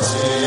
Almighty.